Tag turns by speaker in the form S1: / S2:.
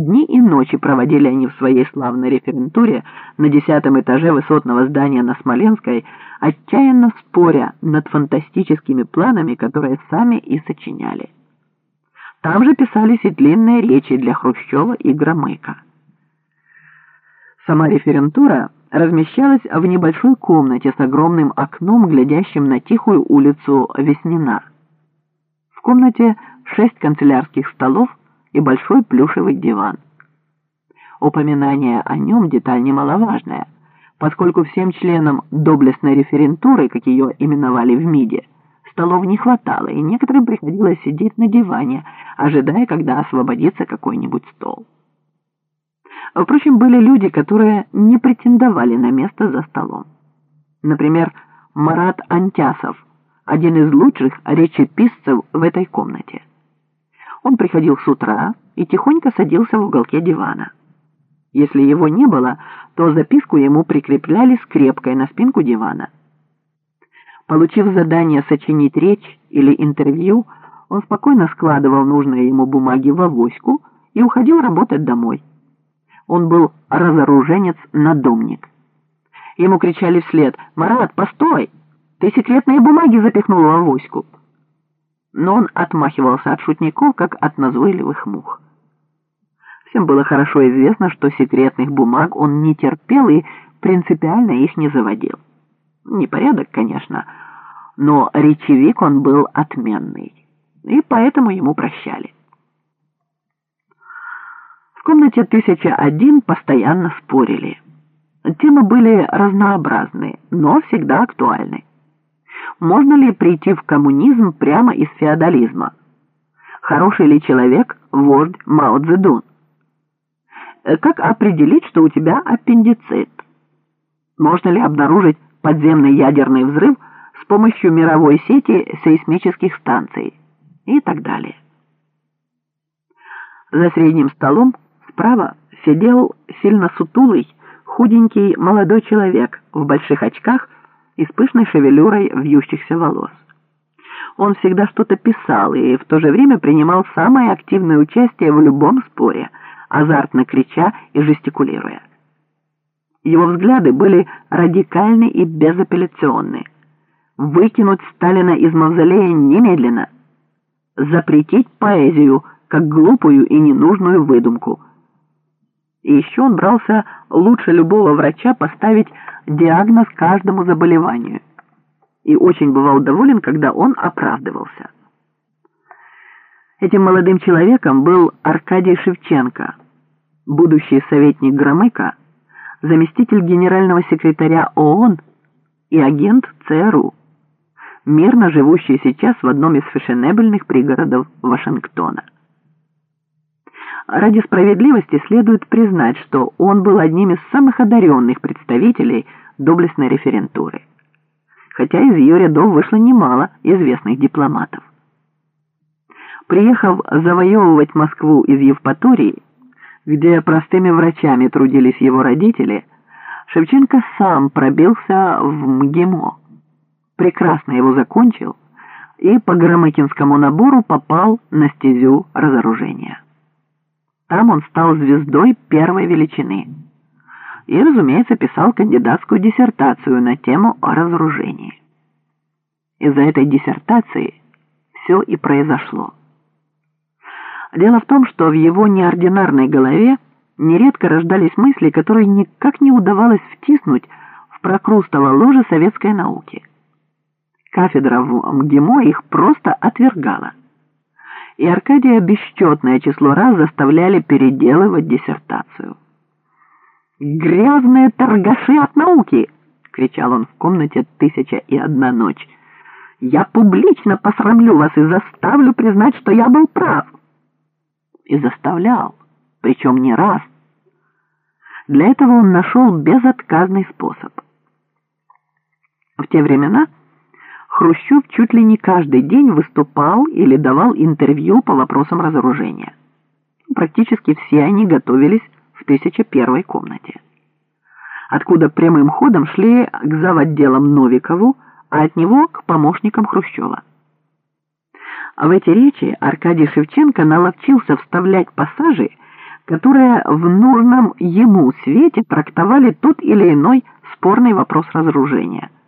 S1: Дни и ночи проводили они в своей славной референтуре на десятом этаже высотного здания на Смоленской, отчаянно споря над фантастическими планами, которые сами и сочиняли. Там же писались и длинные речи для Хрущева и Громыка. Сама референтура размещалась в небольшой комнате с огромным окном, глядящим на тихую улицу Веснина. В комнате шесть канцелярских столов и большой плюшевый диван. Упоминание о нем деталь немаловажная, поскольку всем членам доблестной референтуры, как ее именовали в МИДе, столов не хватало, и некоторым приходилось сидеть на диване, ожидая, когда освободится какой-нибудь стол. Впрочем, были люди, которые не претендовали на место за столом. Например, Марат Антясов, один из лучших речеписцев в этой комнате. Он приходил с утра и тихонько садился в уголке дивана. Если его не было, то записку ему прикрепляли скрепкой на спинку дивана. Получив задание сочинить речь или интервью, он спокойно складывал нужные ему бумаги в авоську и уходил работать домой. Он был разоруженец-надомник. Ему кричали вслед «Марат, постой! Ты секретные бумаги запихнул в авоську!» Но он отмахивался от шутников, как от назойливых мух. Всем было хорошо известно, что секретных бумаг он не терпел и принципиально их не заводил. Непорядок, конечно, но речевик он был отменный, и поэтому ему прощали. В комнате 1001 постоянно спорили. Темы были разнообразные, но всегда актуальны можно ли прийти в коммунизм прямо из феодализма? Хороший ли человек вождь Мао Цзэдун? Как определить, что у тебя аппендицит? Можно ли обнаружить подземный ядерный взрыв с помощью мировой сети сейсмических станций? И так далее. За средним столом справа сидел сильно сутулый, худенький молодой человек в больших очках и с пышной шевелюрой вьющихся волос. Он всегда что-то писал и в то же время принимал самое активное участие в любом споре, азартно крича и жестикулируя. Его взгляды были радикальны и безапелляционны. Выкинуть Сталина из мавзолея немедленно. Запретить поэзию, как глупую и ненужную выдумку. И еще он брался лучше любого врача поставить диагноз каждому заболеванию и очень бывал доволен, когда он оправдывался. Этим молодым человеком был Аркадий Шевченко, будущий советник Громыка, заместитель генерального секретаря ООН и агент ЦРУ, мирно живущий сейчас в одном из фешенебельных пригородов Вашингтона. Ради справедливости следует признать, что он был одним из самых одаренных представителей доблестной референтуры. Хотя из ее рядов вышло немало известных дипломатов. Приехав завоевывать Москву из Евпатории, где простыми врачами трудились его родители, Шевченко сам пробился в МГИМО. Прекрасно его закончил и по Громыкинскому набору попал на стезю разоружения. Там он стал звездой первой величины. И, разумеется, писал кандидатскую диссертацию на тему о разоружении. Из-за этой диссертации все и произошло. Дело в том, что в его неординарной голове нередко рождались мысли, которые никак не удавалось втиснуть в прокрустово ложе советской науки. Кафедра в МГИМО их просто отвергала и Аркадия бесчетное число раз заставляли переделывать диссертацию. «Грязные торгаши от науки!» — кричал он в комнате «Тысяча и одна ночь». «Я публично посрамлю вас и заставлю признать, что я был прав». И заставлял, причем не раз. Для этого он нашел безотказный способ. В те времена Хрущев чуть ли не каждый день выступал или давал интервью по вопросам разоружения. Практически все они готовились в 1001 комнате. Откуда прямым ходом шли к заводделам Новикову, а от него к помощникам Хрущева. В эти речи Аркадий Шевченко наловчился вставлять пассажи, которые в нужном ему свете трактовали тот или иной спорный вопрос разоружения.